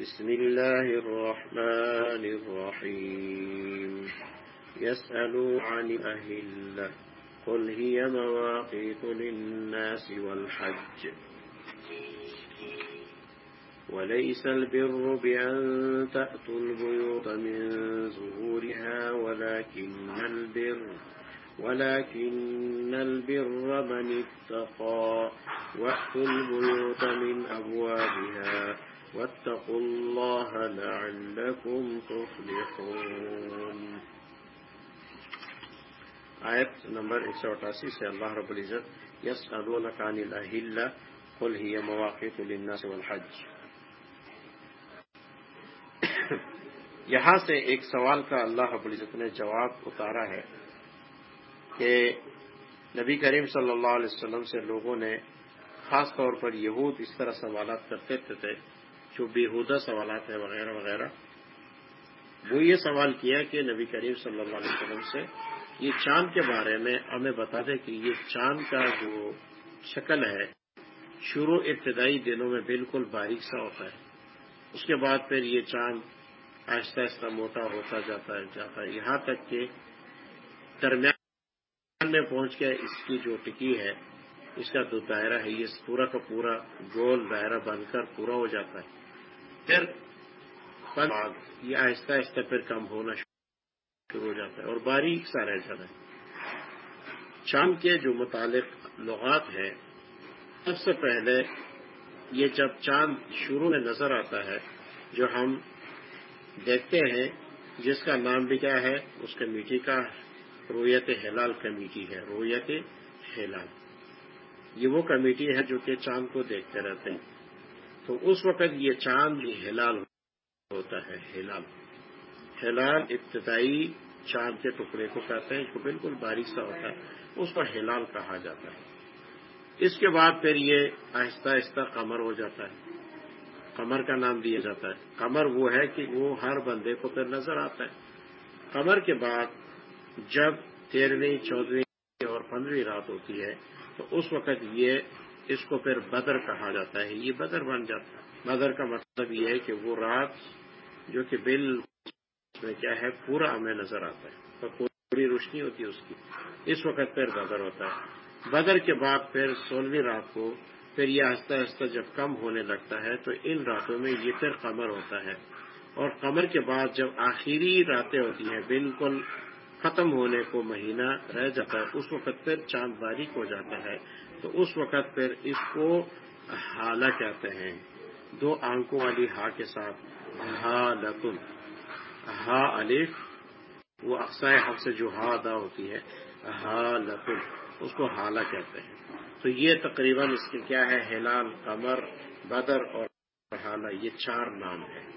بسم الله الرحمن الرحيم. يسألوا عن الأهلة. قل هي مواقيت للناس والحج. وليس البر بأن تأتوا البيوت من زهورها ولكن البر ولكن البر من اتقى وأتوا البيوت من أبوابها. واتقوا الله لعلكم تفلحون. آیت نمبر ایک سو اٹھاسی سے اللہ رب العزت یس عن الأهلة قل هي مواقف للناس والحج. یہاں سے ایک سوال کا اللہ رب العزت نے جواب اتارا ہے کہ نبی کریم صلی اللہ علیہ وسلم سے لوگوں نے خاص طور پر یہود اس طرح سوالات کرتے تھے جو بےحودہ سوالات ہیں وغیرہ وغیرہ، وہ یہ سوال کیا کہ نبی کریم صلی اللہ علیہ وسلم سے یہ چاند کے بارے میں ہمیں بتا دیں کہ یہ چاند کا جو شکل ہے، شروع ابتدائی دنوں میں بالکل باریک سا ہوتا ہے۔ اس کے بعد پھر یہ چاند آہستہ آہستہ موٹا ہوتا جاتا ہے جاتا ہے۔ یہاں تک کہ درمیان میں پہنچ کے اس کی جو ٹکی ہے، اس کا جو دائرہ ہے، یہ پورا کا پورا گول دائرہ بن کر پورا ہو جاتا ہے۔ پھر یہ آہستہ آہستہ پھر کم ہونا شروع ہو جاتا ہے اور باریک سا رہ جاتا ہے۔ چاند کے جو متعلق لغات ہیں سب سے پہلے یہ جب چاند شروع میں نظر آتا ہے جو ہم دیکھتے ہیں جس کا نام بھی کیا ہے؟ اس کمیٹی کا رویت ہلال کمیٹی ہے رویت ہلال۔ یہ وہ کمیٹی ہے جو کہ چاند کو دیکھتے رہتے ہیں۔ تو اس وقت یہ چاند ہلال ہوتا ہے، ہلال۔ ہلال ابتدائی چاند کے ٹکڑے کو کہتے ہیں جو بالکل باریک سا ہوتا ہے۔ اس کو ہلال کہا جاتا ہے۔ اس کے بعد پھر یہ آہستہ آہستہ قمر ہو جاتا ہے۔ قمر کا نام دیا جاتا ہے۔ قمر وہ ہے کہ وہ ہر بندے کو پھر نظر آتا ہے۔ قمر کے بعد جب تیرہویں چودہویں اور پندرہویں رات ہوتی ہے، تو اس وقت یہ اس کو پھر بدر کہا جاتا ہے، یہ بدر بن جاتا ہے۔ بدر کا مطلب یہ ہے کہ وہ رات جو کہ بل میں کیا ہے، پورا ہمیں نظر آتا ہے پوری روشنی ہوتی ہے اس کی۔ اس وقت پھر بدر ہوتا ہے۔ بدر کے بعد پھر سولہویں رات کو پھر یہ آہستہ آہستہ جب کم ہونے لگتا ہے، تو ان راتوں میں یہ پھر قمر ہوتا ہے۔ اور قمر کے بعد جب آخری راتیں ہوتی ہیں، بالکل ختم ہونے کو مہینہ رہ جاتا ہے، اس وقت پھر چاند باریک ہو جاتا ہے۔ تو اس وقت پھر اس کو حالہ کہتے ہیں۔ دو آنکھوں والی ہا کے ساتھ۔ ہا لتن ہا الف وہ اقسائے حق سے جو ہا ادا ہوتی ہے۔ ہا لتن اس کو حالہ کہتے ہیں۔ تو یہ تقریباً اس کے کیا ہے؟ ہلال، قمر، بدر اور حالہ یہ چار نام ہیں۔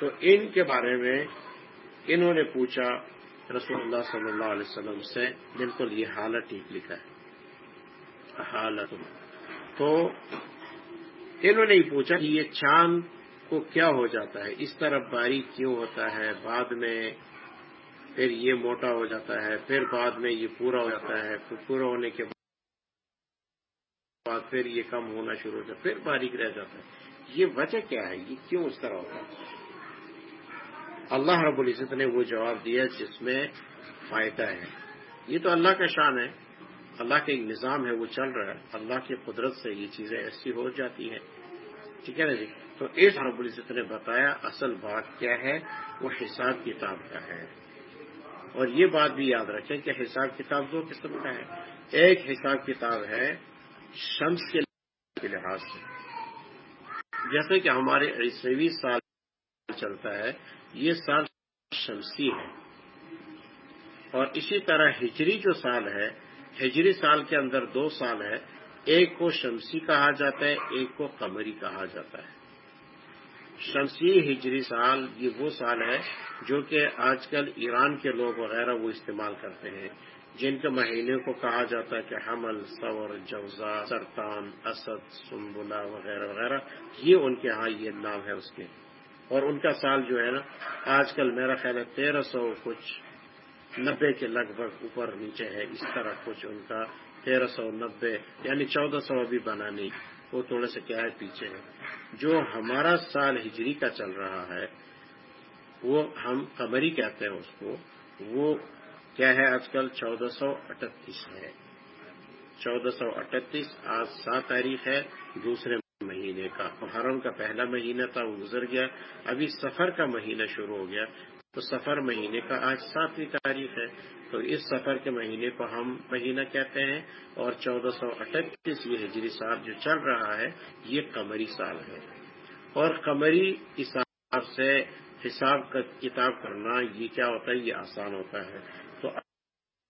تو ان کے بارے میں انہوں نے پوچھا رسول اللہ صلی اللہ علیہ وسلم سے، بالکل یہ حالت ٹھیک لکھا ہے۔ حالت تو انہوں نے پوچھا کہ یہ چاند کو کیا ہو جاتا ہے؟ اس طرح باریک کیوں ہوتا ہے؟ بعد میں پھر یہ موٹا ہو جاتا ہے، پھر بعد میں یہ پورا ہو جاتا ہے، پھر پورا ہونے کے بعد پھر یہ کم ہونا شروع ہو جاتا ہے، پھر باریک رہ جاتا ہے۔ یہ وجہ کیا ہے؟ یہ کیوں اس طرح ہوتا ہے؟ اللہ رب العزت نے وہ جواب دیا جس میں فائدہ ہے۔ یہ تو اللہ کا شان ہے۔ اللہ کا ایک نظام ہے، وہ چل رہا ہے۔ اللہ کی قدرت سے یہ چیزیں ایسی ہو جاتی ہیں۔ ٹھیک ہے نا جی؟ تو اس رب العزت نے بتایا اصل بات کیا ہے، وہ حساب کتاب کا ہے۔ اور یہ بات بھی یاد رکھیں کہ حساب کتاب دو قسم کا ہے۔ ایک حساب کتاب ہے شمس کے لحاظ سے۔ جیسے کہ ہمارے عیسوی سال چلتا ہے، یہ سال شمسی ہے۔ اور اسی طرح ہجری جو سال ہے ہجری سال کے اندر دو سال ہے، ایک کو شمسی کہا جاتا ہے، ایک کو قمری کہا جاتا ہے۔ شمسی ہجری سال یہ وہ سال ہے جو کہ آج کل ایران کے لوگ وغیرہ وہ استعمال کرتے ہیں۔ جن کے مہینے کو کہا جاتا ہے کہ حمل سور جوزا سرطان، اسد سنبلا وغیرہ وغیرہ، یہ ان کے ہاں یہ نام ہے اس کے۔ اور ان کا سال جو ہے نا، آج کل میرا خیال ہے تیرہ سو کچھ نبے کے لگ بھگ اوپر نیچے ہے، اس طرح کچھ ان کا تیرہ سو نبے یعنی چودہ سو ابھی بنا نہیں وہ تھوڑے سے کیا ہے، پیچھے ہے جو ہمارا سال ہجری کا چل رہا ہے، وہ ہم قمری کہتے ہیں اس کو، وہ کیا ہے آج کل؟ چودہ سو اٹھتیس ہے۔ چودہ سو اٹھتیس آج سات تاریخ ہے، دوسرے مہینے کا۔ محرم کا پہلا مہینہ تھا، وہ گزر گیا۔ ابھی سفر کا مہینہ شروع ہو گیا۔ تو سفر مہینے کا آج ساتویں تاریخ ہے۔ تو اس سفر کے مہینے کو ہم مہینہ کہتے ہیں اور چودہ سو اٹھتیس یہ ہجری سال جو چل رہا ہے، یہ قمری سال ہے۔ اور قمری حساب سے حساب کا کتاب کرنا یہ کیا ہوتا ہے؟ یہ آسان ہوتا ہے۔ تو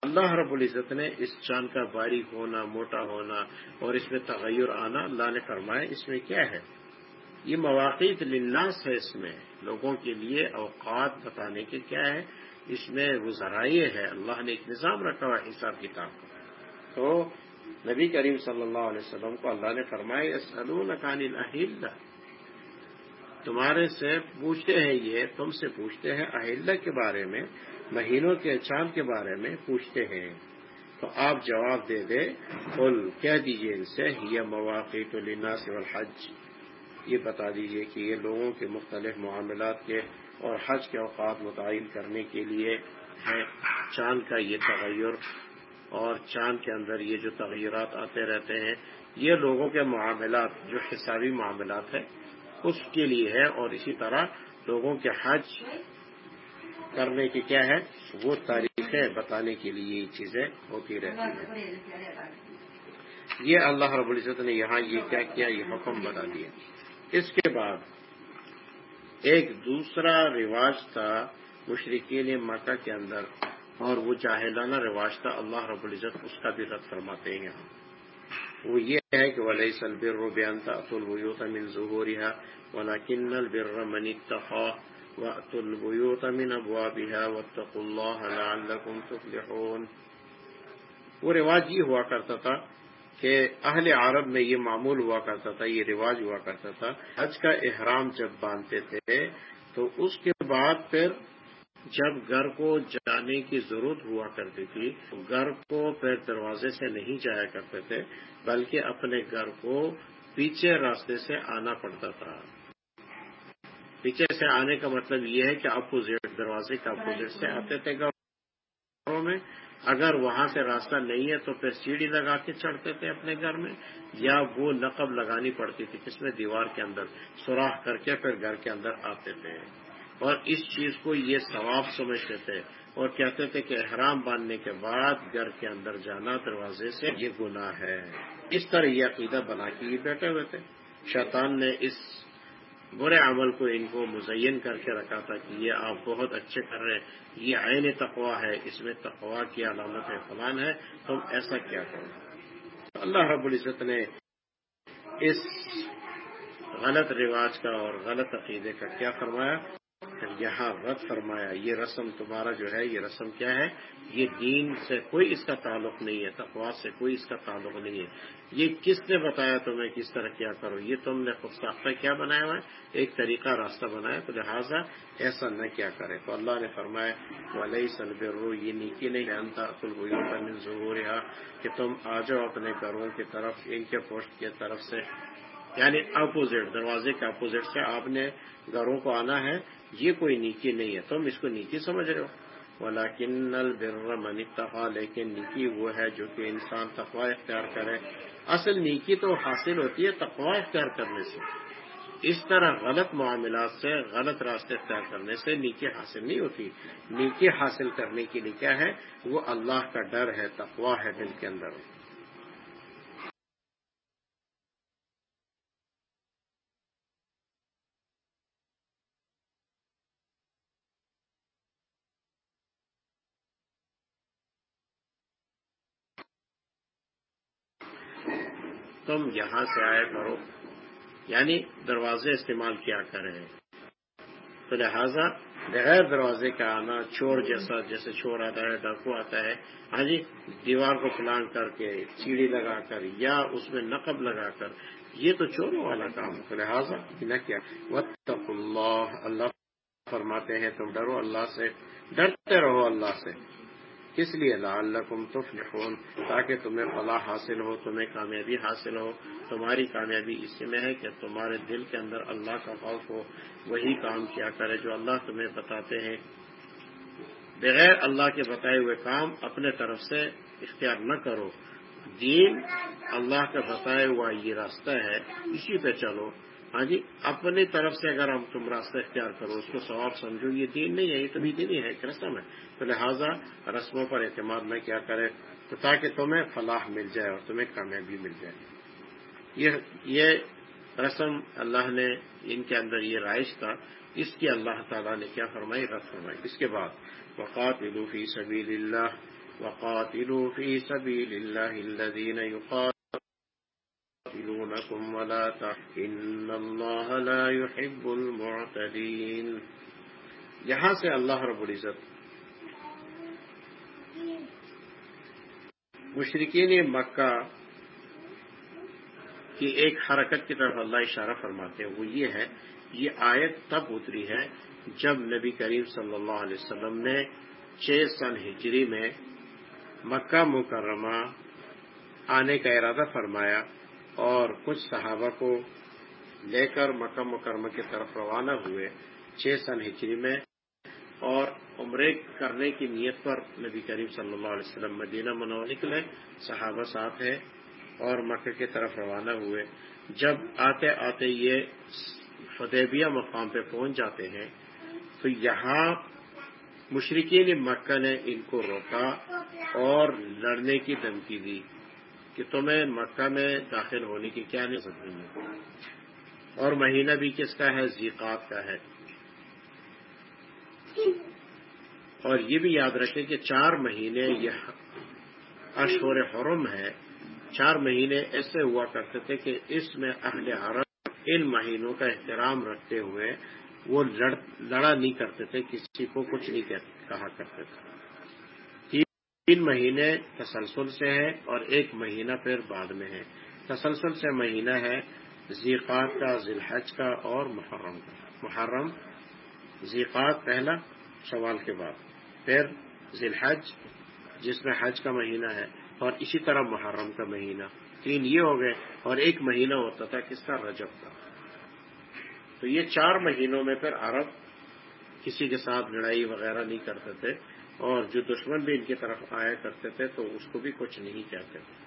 اللہ رب العزت نے اس چاند کا باریک ہونا، موٹا ہونا اور اس میں تغیر آنا، اللہ نے فرمایا اس میں کیا ہے؟ یہ مواقع للناس ہے اس میں، لوگوں کے لیے اوقات بتانے کے کیا ہے اس میں وہ ذرائع ہے اللہ نے ایک نظام رکھا ہوا حساب کتاب کا۔ تو نبی کریم صلی اللہ علیہ وسلم کو اللہ نے فرمایا سلون کان اہل تمہارے سے پوچھتے ہیں یہ، تم سے پوچھتے ہیں اہل کے بارے میں، مہینوں کے چاند کے بارے میں پوچھتے ہیں۔ تو آپ جواب دے دے قل، کہہ دیجیے ان سے یہ مواقع تو لینا سے حج یہ بتا دیجیے کہ یہ لوگوں کے مختلف معاملات کے اور حج کے اوقات متعین کرنے کے لیے ہے چاند کا یہ تغیر اور چاند کے اندر یہ جو تغیرات آتے رہتے ہیں، یہ لوگوں کے معاملات، جو حسابی معاملات ہیں، اس کے لیے ہے اور اسی طرح لوگوں کے حج کرنے کی کیا ہے؟ وہ تاریخیں بتانے کے لیے یہ چیزیں ہوتی رہتی ہیں۔ یہ اللہ رب العزت نے یہاں یہ کیا کیا، یہ حکم بتا دیا۔ اس کے بعد ایک دوسرا رواج تھا مشرقین مکہ کے اندر، اور وہ جاہلانہ رواج تھا، اللہ رب العزت اس کا بھی رد فرماتے ہیں یہاں۔ وہ یہ ہے کہ ولی سلبر بیان تھا اطول ویوت من ظہورها ولكن البر من اتقى وأتوا البيوت من أبوابها واتقوا الله لعلكم تفلحون۔ وہ رواج یہ ہوا کرتا تھا کہ اہل عرب میں یہ معمول ہوا کرتا تھا یہ رواج ہوا کرتا تھا۔ حج کا احرام جب باندھتے تھے تو اس کے بعد پھر جب گھر کو جانے کی ضرورت ہوا کرتی تھی گھر کو پھر دروازے سے نہیں جایا کرتے تھے بلکہ اپنے گھر کو پیچھے راستے سے آنا پڑتا تھا۔ پیچھے سے آنے کا مطلب یہ ہے کہ اپوزٹ دروازے کا اپوزٹ سے آتے تھے گھروں میں اگر وہاں سے راستہ نہیں ہے تو پھر سیڑھی لگا کے چڑھتے تھے اپنے گھر میں، یا وہ نقب لگانی پڑتی تھی کس میں دیوار کے اندر سوراخ کر کے پھر گھر کے اندر آتے تھے۔ اور اس چیز کو یہ ثواب سمجھتے تھے اور کہتے تھے کہ احرام باندھنے کے بعد گھر کے اندر جانا دروازے سے یہ گناہ ہے۔ اس طرح یہ عقیدہ بنا کے یہ بیٹھے ہوئے تھے۔ شیطان نے اس برے عمل کو ان کو مزین کر کے رکھا تھا کہ یہ آپ بہت اچھے کر رہے ہیں، یہ عین تقوا ہے، اس میں تقوا کی علامت فلان ہے، تم ایسا کیا کرو؟ اللہ رب العزت نے اس غلط رواج کا اور غلط عقیدے کا کیا فرمایا؟ یہاں رد فرمایا، یہ رسم تمہارا جو ہے، یہ رسم کیا ہے؟ یہ دین سے کوئی اس کا تعلق نہیں ہے تقوا سے کوئی اس کا تعلق نہیں ہے۔ یہ کس نے بتایا تمہیں کس طرح کیا کرو؟ یہ تم نے خود ساختہ کیا بنایا ہوا ہے؟ ایک طریقہ راستہ بنایا تو لہٰذا ایسا نہ کیا کرے۔ تو اللہ نے فرمایا تو علیہ سلبر یہ نیکی نہیں جانتا من ضرور کہ تم آ جاؤ اپنے گھروں کی طرف، ان کے پوسٹ کی طرف سے۔ یعنی اپوزٹ دروازے کے اپوزٹ سے آپ نے گھروں کو آنا ہے۔ یہ کوئی نیکی نہیں ہے۔ تم اس کو نیکی سمجھ رہے ہو۔ ولاکن البر من اتقا لیکن نیکی وہ ہے جو کہ انسان تقوا اختیار کرے۔ اصل نیکی تو حاصل ہوتی ہے تقوا اختیار کرنے سے۔ اس طرح غلط معاملات سے، غلط راستے اختیار کرنے سے نیکی حاصل نہیں ہوتی۔ نیکی حاصل کرنے کے لیے کیا ہے؟ وہ اللہ کا ڈر ہے تقوا ہے دل کے اندر۔ تم یہاں سے آئے کرو یعنی دروازے استعمال کیا کریں تو لہذا بغیر دروازے کا آنا، چور جیسا جیسے چور آتا ہے، ڈاکو آتا ہے ہاں جی دیوار کو پلان کر کے سیڑھی لگا کر یا اس میں نقب لگا کر، یہ تو چوروں والا کام تو لہٰذا نہ کیا۔ وطف اللہ اللہ فرماتے ہیں تم ڈرو، اللہ سے ڈرتے رہو، اللہ سے۔ اس لیے لال لقم تفلحون تاکہ تمہیں فلاح حاصل ہو، تمہیں کامیابی حاصل ہو۔ تمہاری کامیابی اسی میں ہے کہ تمہارے دل کے اندر اللہ کا خوف ہو۔ وہی کام کیا کرے جو اللہ تمہیں بتاتے ہیں۔ بغیر اللہ کے بتائے ہوئے کام اپنے طرف سے اختیار نہ کرو۔ دین اللہ کا بتایا ہوا یہ راستہ ہے۔ اسی پہ چلو۔ ہاں جی اپنی طرف سے اگر ہم تم راستہ اختیار کرو، اس کو ثواب سمجھو، یہ دین نہیں ہے، یہ تو بھی دین ہی ہے، ایک رسم ہے۔ تو لہٰذا رسموں پر اعتماد نہ کیا کرے تو تاکہ تمہیں فلاح مل جائے اور تمہیں کامیابی مل جائے۔ یہ رسم اللہ نے ان کے اندر یہ رائش تھا۔ اس کی اللہ تعالیٰ نے کیا فرمائی؟ رد فرمائی۔ اس کے بعد وقات فی سبیل اللہ وقاتلوا في سبيل الله الذين يقاتلونكم ولا إن الله لا يحب المعتدين. یہاں سے اللہ رب العزت مشرقین مکہ کی ایک حرکت کی طرف اللہ اشارہ فرماتے ہیں، وہ یہ ہے، یہ آیت تب اتری ہے جب نبی کریم صلی اللہ علیہ وسلم نے چھ سن ہجری میں مکہ مکرمہ آنے کا ارادہ فرمایا۔ اور کچھ صحابہ کو لے کر مکہ مکرمہ کی طرف روانہ ہوئے چھ سن ہجری میں اور عمرے کرنے کی نیت پر نبی کریم صلی اللہ علیہ وسلم مدینہ منو نکلے، صحابہ ساتھ ہے اور مکہ کی طرف روانہ ہوئے۔ جب آتے آتے یہ فدیبیہ مقام پہ پہنچ جاتے ہیں، تو یہاں مشرقین مکہ نے ان کو روکا اور لڑنے کی دھمکی دی۔ کہ تمہیں مکہ میں داخل ہونے کی کیا نہیں سکتی ہے؟ اور مہینہ بھی کس کا ہے؟ زیقات کا ہے۔ اور یہ بھی یاد رکھیں کہ چار مہینے یہ اشور حرم ہے چار مہینے ایسے ہوا کرتے تھے کہ اس میں اہل حرم ان مہینوں کا احترام رکھتے ہوئے وہ لڑا نہیں کرتے تھے، کسی کو کچھ نہیں کہا کرتے تھے۔ تین مہینے تسلسل سے ہے اور ایک مہینہ پھر بعد میں ہے۔ تسلسل سے مہینہ ہے ذیقات کا، ذیلحج کا اور محرم کا۔ محرم، ذیقات پہلا سوال کے بعد۔ پھر ذیلحج، جس میں حج کا مہینہ ہے اور اسی طرح محرم کا مہینہ۔ تین یہ ہو گئے اور ایک مہینہ ہوتا تھا کس کا؟ رجب کا۔ تو یہ چار مہینوں میں پھر عرب کسی کے ساتھ لڑائی وغیرہ نہیں کرتے تھے۔ اور جو دشمن بھی ان کی طرف آیا کرتے تھے تو اس کو بھی کچھ نہیں کہتے تھے۔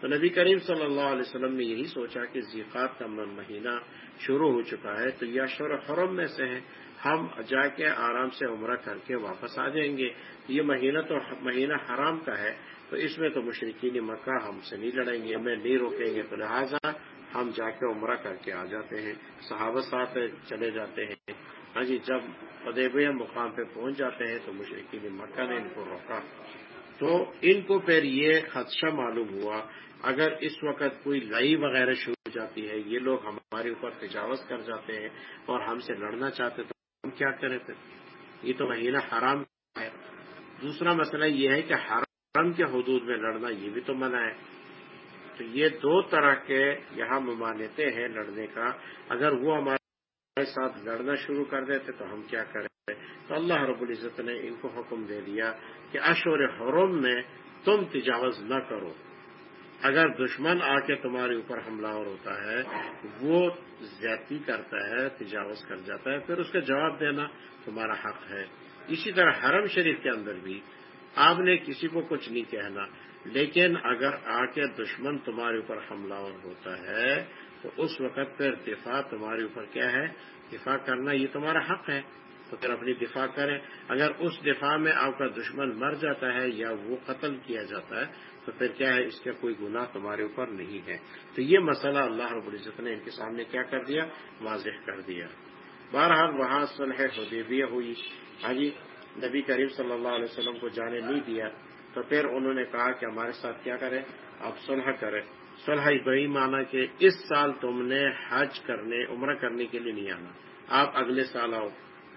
تو نبی کریم صلی اللہ علیہ وسلم نے یہی سوچا کہ ذیقات کا مہینہ شروع ہو چکا ہے تو یہ شور حرم میں سے ہے ہم جا کے آرام سے عمرہ کر کے واپس آ جائیں گے۔ یہ مہینہ تو مہینہ حرام کا ہے، تو اس میں تو مشرقین مکہ ہم سے نہیں لڑیں گے، ہمیں نہیں روکیں گے۔ تو لہٰذا ہم جا کے عمرہ کر کے آ جاتے ہیں، صحابہ ساتھ چلے جاتے ہیں۔ ہاں جی جب ادیبیہ مقام پہ پہنچ جاتے ہیں تو مشرقین مکہ نے ان کو روکا۔ تو ان کو پھر یہ خدشہ معلوم ہوا، اگر اس وقت کوئی لڑائی وغیرہ شروع ہو جاتی ہے، یہ لوگ ہمارے اوپر تجاوز کر جاتے ہیں اور ہم سے لڑنا چاہتے تو ہم کیا کریں پھر؟ یہ تو مہینہ حرام ہے۔ دوسرا مسئلہ یہ ہے کہ حرام کے حدود میں لڑنا یہ بھی تو منع ہے۔ تو یہ دو طرح کے یہاں ممانعتیں ہیں لڑنے کا۔ اگر وہ ہمارے ہمارے ساتھ لڑنا شروع کر دیتے تو ہم کیا کریں؟ تو اللہ رب العزت نے ان کو حکم دے دیا کہ اشور حرم میں تم تجاوز نہ کرو۔ اگر دشمن آ کے تمہارے اوپر حملہ اور ہوتا ہے، وہ زیادتی کرتا ہے، تجاوز کر جاتا ہے، پھر اس کا جواب دینا تمہارا حق ہے۔ اسی طرح حرم شریف کے اندر بھی آپ نے کسی کو کچھ نہیں کہنا، لیکن اگر آ کے دشمن تمہارے اوپر حملہ اور ہوتا ہے تو اس وقت پھر دفاع تمہارے اوپر کیا ہے؟ دفاع کرنا یہ تمہارا حق ہے۔ تو پھر اپنی دفاع کریں۔ اگر اس دفاع میں آپ کا دشمن مر جاتا ہے یا وہ قتل کیا جاتا ہے، تو پھر کیا ہے؟ اس کا کوئی گناہ تمہارے اوپر نہیں ہے۔ تو یہ مسئلہ اللہ رب العزت نے ان کے سامنے کیا کر دیا، واضح کر دیا۔ بہرحال وہاں صلح حدیبیہ ہوئی۔ ہاں جی نبی کریم صلی اللہ علیہ وسلم کو جانے نہیں دیا۔ تو پھر انہوں نے کہا کہ ہمارے ساتھ کیا کریں؟ آپ صلح کریں۔ صلح بہی مانا کہ اس سال تم نے حج کرنے، عمرہ کرنے کے لیے نہیں آنا۔ آپ اگلے سال آؤ۔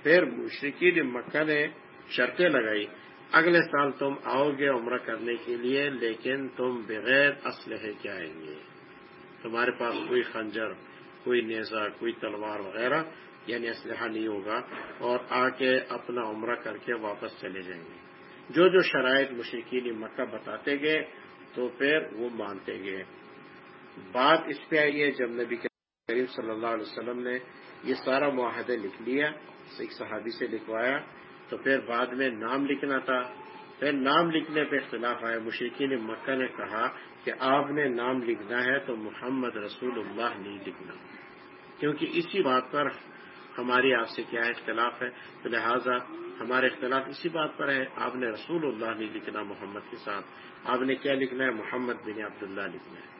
پھر مشرقی مکہ نے شرطیں لگائی۔ اگلے سال تم آؤ گے عمرہ کرنے کے لیے، لیکن تم بغیر اسلحے کے آئیں گے۔ تمہارے پاس کوئی خنجر، کوئی نیزا کوئی تلوار وغیرہ یعنی اسلحہ نہیں ہوگا اور آ کے اپنا عمرہ کر کے واپس چلے جائیں گے۔ جو جو شرائط مشرقین مکہ بتاتے گئے، تو پھر وہ مانتے گئے۔ بات اس پہ آئی ہے جب نبی کریم صلی اللہ علیہ وسلم نے یہ سارا معاہدہ لکھ لیا، ایک صحابی سے لکھوایا، تو پھر بعد میں نام لکھنا تھا۔ پھر نام لکھنے پہ اختلاف آیا۔ مشرقین مکہ نے کہا کہ آپ نے نام لکھنا ہے تو محمد رسول اللہ نہیں لکھنا۔ کیونکہ اسی بات پر ہماری آپ سے کیا اختلاف ہے، تو لہٰذا ہمارے اختلاف اسی بات پر ہے۔ آپ نے رسول اللہ نہیں لکھنا محمد کے ساتھ۔ آپ نے کیا لکھنا ہے؟ محمد بن عبداللہ لکھنا ہے۔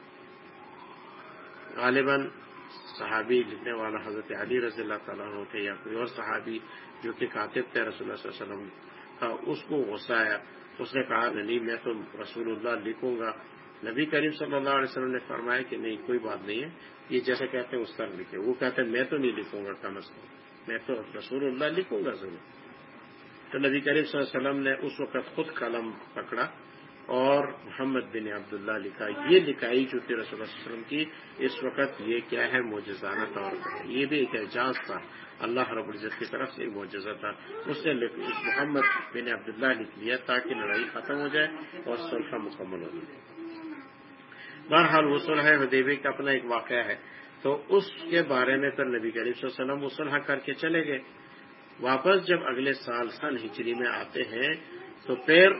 غالباً صحابی لکھنے والا حضرت علی رضی اللہ تعالیٰ تھے یا کوئی اور صحابی جو کہ کاتب تھے رسول اللہ صلی اللہ علیہ وسلم کا، اس کو غصہ آیا، اس نے کہا، نہیں میں تو رسول اللہ لکھوں گا۔ نبی کریم صلی اللہ علیہ وسلم نے فرمایا کہ نہیں، کوئی بات نہیں ہے۔ یہ جیسے کہتے ہیں، اس طرح لکھے۔ وہ کہتے ہیں، میں تو نہیں لکھوں گا، کم از کم۔ میں تو رسول اللہ لکھوں گا ضرور۔ تو نبی کریم صلی اللہ علیہ وسلم نے اس وقت خود قلم پکڑا۔ اور محمد بن عبداللہ لکھا یہ لکھائی جو کہ رسول اللہ علیہ وسلم کی اس وقت یہ کیا ہے موجزانہ طور پر یہ بھی ایک اعجاز تھا۔ اللہ رب العزت کی طرف سے ایک معجزہ تھا۔ اس نے محمد بن عبداللہ لکھ لیا تاکہ لڑائی ختم ہو جائے اور سلفہ مکمل ہو جائے۔ بہرحال وہ صلح حدیبی کا اپنا ایک واقعہ ہے۔ تو اس کے بارے میں پھر نبی کریم صلی اللہ علیہ وسلم وہ صلح کر کے چلے گئے۔ واپس جب اگلے سال سن ہجری میں آتے ہیں تو پھر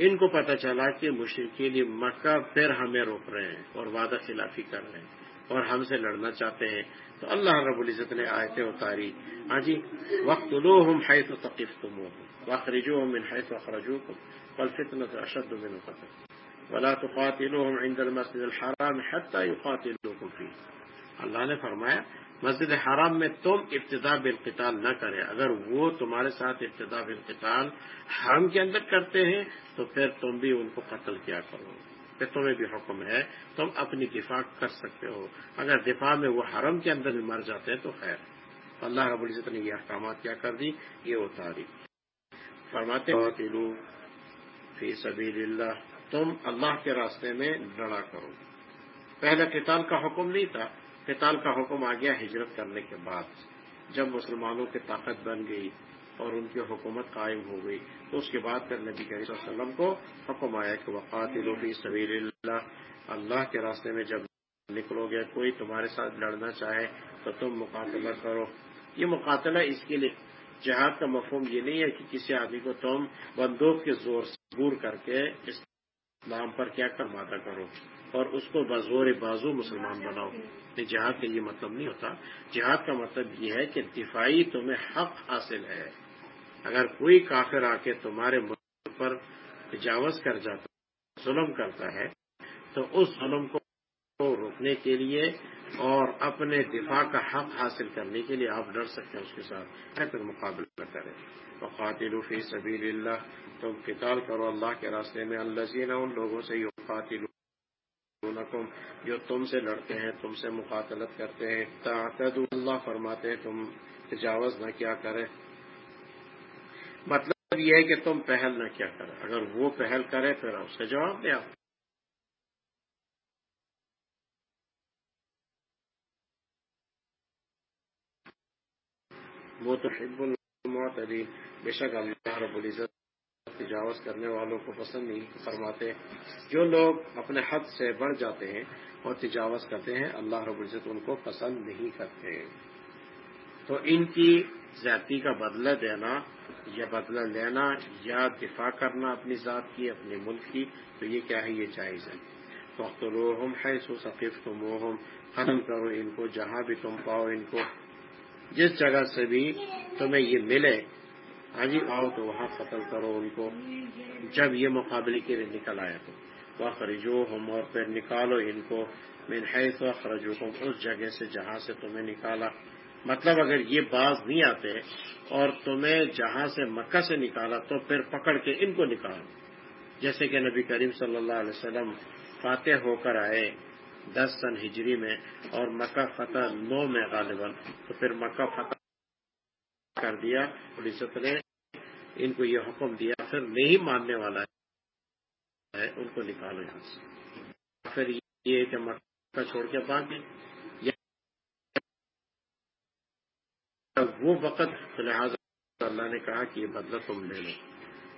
ان کو پتہ چلا کہ مشرقین مکہ پھر ہمیں روک رہے ہیں اور وعدہ خلافی کر رہے ہیں اور ہم سے لڑنا چاہتے ہیں۔ تو اللہ رب العزت نے آیتیں اتاری۔ ہاں جی وقت لو ہم ہے تو تقیف تم ہو وقت رجو ہم ہے تو اخرجو کو پل اشد من قتل ولا تو قاتل عند المسجد الحرام حتى يقاتلوكم فيه۔ اللہ نے فرمایا مسجد حرام میں تم ابتدا بالقتال نہ کرے۔ اگر وہ تمہارے ساتھ ابتدا بالقتال حرم کے اندر کرتے ہیں، تو پھر تم بھی ان کو قتل کیا کرو۔ پھر تمہیں بھی حکم ہے، تم اپنی دفاع کر سکتے ہو۔ اگر دفاع میں وہ حرم کے اندر بھی مر جاتے ہیں، تو خیر۔ اللہ رب العزت نے یہ احکامات کیا کر دی، یہ اتاری۔ فرماتے فی سبیل اللہ، تم اللہ کے راستے میں لڑا کرو۔ پہلے قتال کا حکم نہیں تھا قتال کا حکم آ گیا ہجرت کرنے کے بعد، جب مسلمانوں کی طاقت بن گئی اور ان کی حکومت قائم ہو گئی، تو اس کے بعد پھر نبی صلی اللہ علیہ وسلم کو حکم آیا کہ وقات فی سبیل اللہ اللہ کے راستے میں جب نکلو گے، کوئی تمہارے ساتھ لڑنا چاہے تو تم مقاتلہ کرو۔ یہ مقاتلہ اس کے لیے جہاد کا مفہوم یہ نہیں ہے کہ کسی آدمی کو تم بندوق کے زور سے دور کر کے اس نام پر کیا کر مادہ کرو۔ اور اس کو بزور بازو مسلمان بناؤ۔ جہاد کا یہ مطلب نہیں ہوتا۔ جہاد کا مطلب یہ ہے کہ دفاعی تمہیں حق حاصل ہے۔ اگر کوئی کافر آ کے تمہارے ملک پر تجاوز کر جاتا ظلم کرتا ہے، تو اس ظلم کو روکنے کے لیے اور اپنے دفاع کا حق حاصل کرنے کے لیے آپ ڈر سکتے ہیں اس کے ساتھ۔ پھر مقابلہ کریں۔ وقاتل فی سبیل اللہ۔ تم قتال کرو اللہ کے راستے میں۔ اللہ ان لوگوں سے یہ قاتل جو تم سے لڑتے ہیں، تم سے مقاتلت کرتے ہیں تعتد اللہ فرماتے ہیں، تم تجاوز نہ کیا کرے مطلب یہ ہے کہ تم پہل نہ کیا کرے اگر وہ پہل کرے، پھر اس کا جواب دیا وہ تو حب المعتدین، بے شک اللہ رب العزت تجاوز کرنے والوں کو پسند نہیں فرماتے، جو لوگ اپنے حد سے بڑھ جاتے ہیں اور تجاوز کرتے ہیں، اللہ رب العزت ان کو پسند نہیں کرتے۔ تو ان کی زیادتی کا بدلہ دینا یا بدلہ لینا یا دفاع کرنا اپنی ذات کی، اپنے ملک کی، تو یہ کیا ہے؟ یہ جائز ہے۔ وقت روحم ہے سو ثقیف تم ختم کرو ان کو جہاں بھی تم پاؤ ان کو۔ جس جگہ سے بھی تمہیں یہ ملے ہاں جی آؤ تو وہاں قتل کرو ان کو۔ جب یہ مقابلے کے لیے نکل آیا تو۔ وہ خریجو ہم اور پھر نکالو ان کو۔ من حیث و خرجو ہم اس جگہ سے جہاں سے تمہیں نکالا۔ مطلب اگر یہ باز نہیں آتے اور تمہیں جہاں سے مکہ سے نکالا تو پھر پکڑ کے ان کو نکالو جیسے کہ نبی کریم صلی اللہ علیہ وسلم فاتح ہو کر آئے دس سن ہجری میں اور مکہ فتح نو میں غالباً، تو پھر مکہ فتح کر دیا عزت نے ان کو یہ حکم دیا، پھر نہیں ماننے والا ہے، ان کو نکالو یہاں سے۔ پھر یہ کہ مکہ چھوڑ کے باقی یعنی وہ وقت لہٰذا اللہ نے کہا کہ یہ بدلہ تم لے لو۔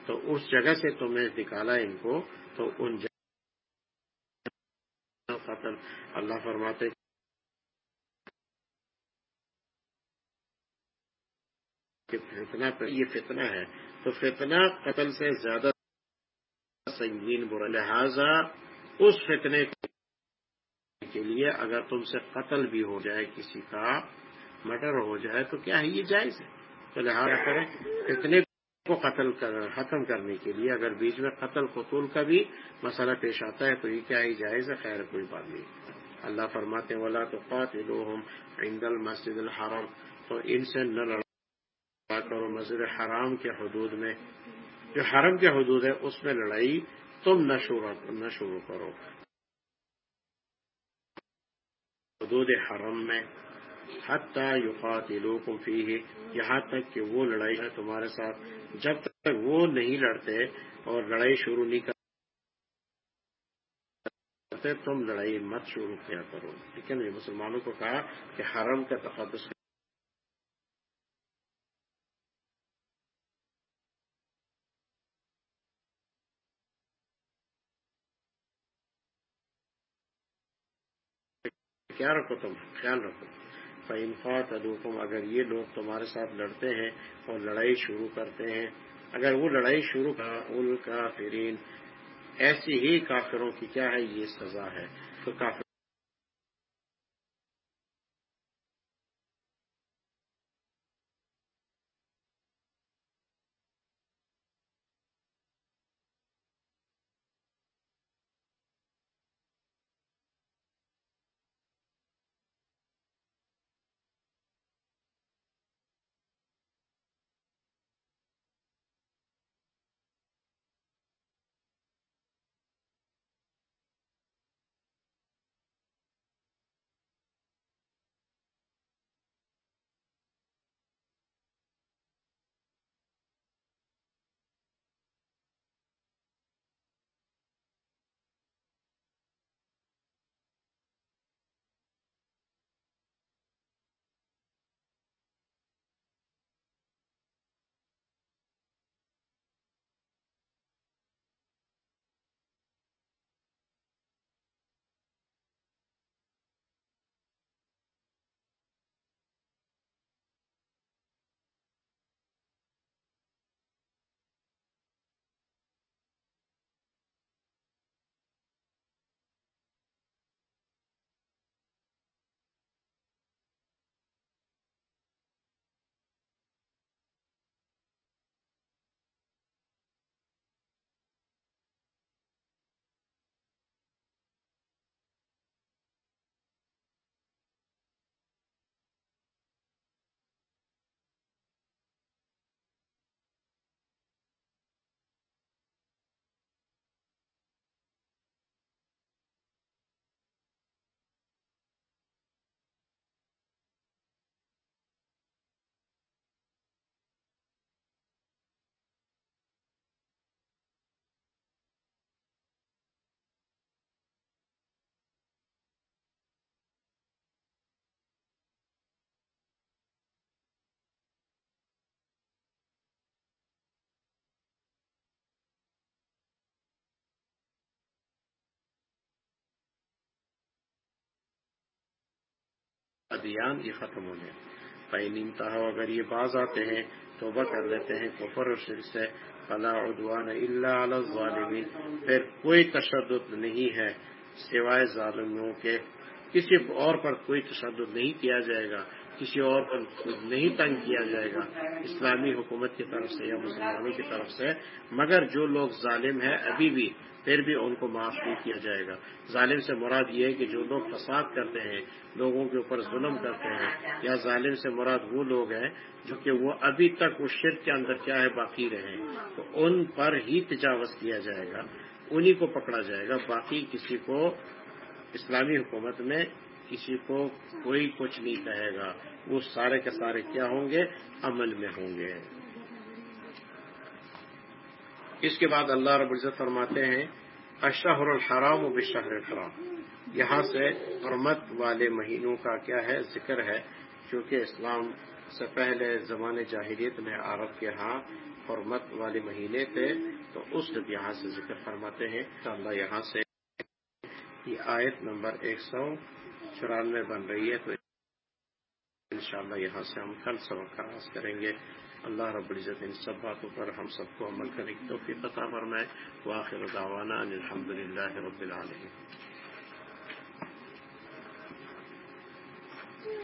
تو اس جگہ سے تمہیں نکالا ان کو، تو ان جگہ قتل اللہ فرماتے کہ فتنہ یہ فتنہ ہے، تو فتنہ قتل سے زیادہ سنگین برا، لہذا اس فتنے کے لیے اگر تم سے قتل بھی ہو جائے، کسی کا مٹر ہو جائے، تو کیا ہے، یہ جائز ہے۔ تو لہٰذا کریں فتنے کو قتل کر، ختم کرنے کے لیے اگر بیچ میں قتل، قتول کا بھی مسئلہ پیش آتا ہے، تو یہ کیا ہی جائز ہے، خیر، کوئی بات نہیں۔ اللہ فرماتے والا تو قاتلوہم عند المسجد الحرام۔ تو ان سے نہ لڑا کرو مسجد حرام کے حدود میں۔ جو حرم کے حدود ہے اس میں لڑائی تم نہ شروع کرو۔ حدود حرم میں حتی یقاتلوکم فیہ یہاں تک کہ وہ لڑائی ہے تمہارے ساتھ۔ جب تک وہ نہیں لڑتے اور لڑائی شروع نہیں کرتے، تم لڑائی مت شروع کیا کرو۔ ٹھیک ہے مسلمانوں کو کہا کہ حرم کا تقدس کیا رکھو تم؟ خیال رکھو۔ فنفاط ادوکم اگر یہ لوگ تمہارے ساتھ لڑتے ہیں اور لڑائی شروع کرتے ہیں، اگر وہ لڑائی شروع کا ان کا فرین ایسی ہی کافروں کی کیا ہے؟ یہ سزا ہے۔ تو کافر ادیان یہ ختم ہو گئے پین انتہا اگر یہ باز آتے ہیں، توبہ کر لیتے ہیں، کفر اور شرک سے، فلا عدوان الا علی الظالمین پھر کوئی تشدد نہیں ہے سوائے ظالموں کے۔ کسی اور پر کوئی تشدد نہیں کیا جائے گا، کسی اور پر نہیں تنگ کیا جائے گا، اسلامی حکومت کی طرف سے یا مسلمانوں کی طرف سے۔ مگر جو لوگ ظالم ہیں، ابھی بھی پھر بھی ان کو معاف نہیں کیا جائے گا۔ ظالم سے مراد یہ ہے کہ جو لوگ فساد کرتے ہیں، لوگوں کے اوپر ظلم کرتے ہیں، یا ظالم سے مراد وہ لوگ ہیں جو کہ وہ ابھی تک اس شرک کے اندر کیا ہے، باقی رہے تو ان پر ہی تجاوز کیا جائے گا، انہی کو پکڑا جائے گا، باقی کسی کو اسلامی حکومت میں کسی کو کوئی کچھ نہیں کہے گا۔ وہ سارے کے سارے کیا ہوں گے؟ عمل میں ہوں گے۔ اس کے بعد اللہ رب العزت فرماتے ہیں اشہر الحرام و بشہر الحرام۔ یہاں سے حرمت والے مہینوں کا کیا ہے ذکر ہے کیونکہ اسلام سے پہلے زمان جاہلیت میں عرب کے ہاں حرمت والے مہینے تھے، تو اس یہاں سے ذکر فرماتے ہیں۔ تو اللہ یہاں سے یہ آیت نمبر ایک سو چورانوے بن رہی ہے، تو انشاءاللہ یہاں سے ہم کل سبق کا آغاز کریں گے۔ اللہ رب العزت ان سب باتوں پر ہم سب کو عمل کرنے کی توفیق عطا فرمائے۔ واخر دعوانا الحمد للہ رب العالمین۔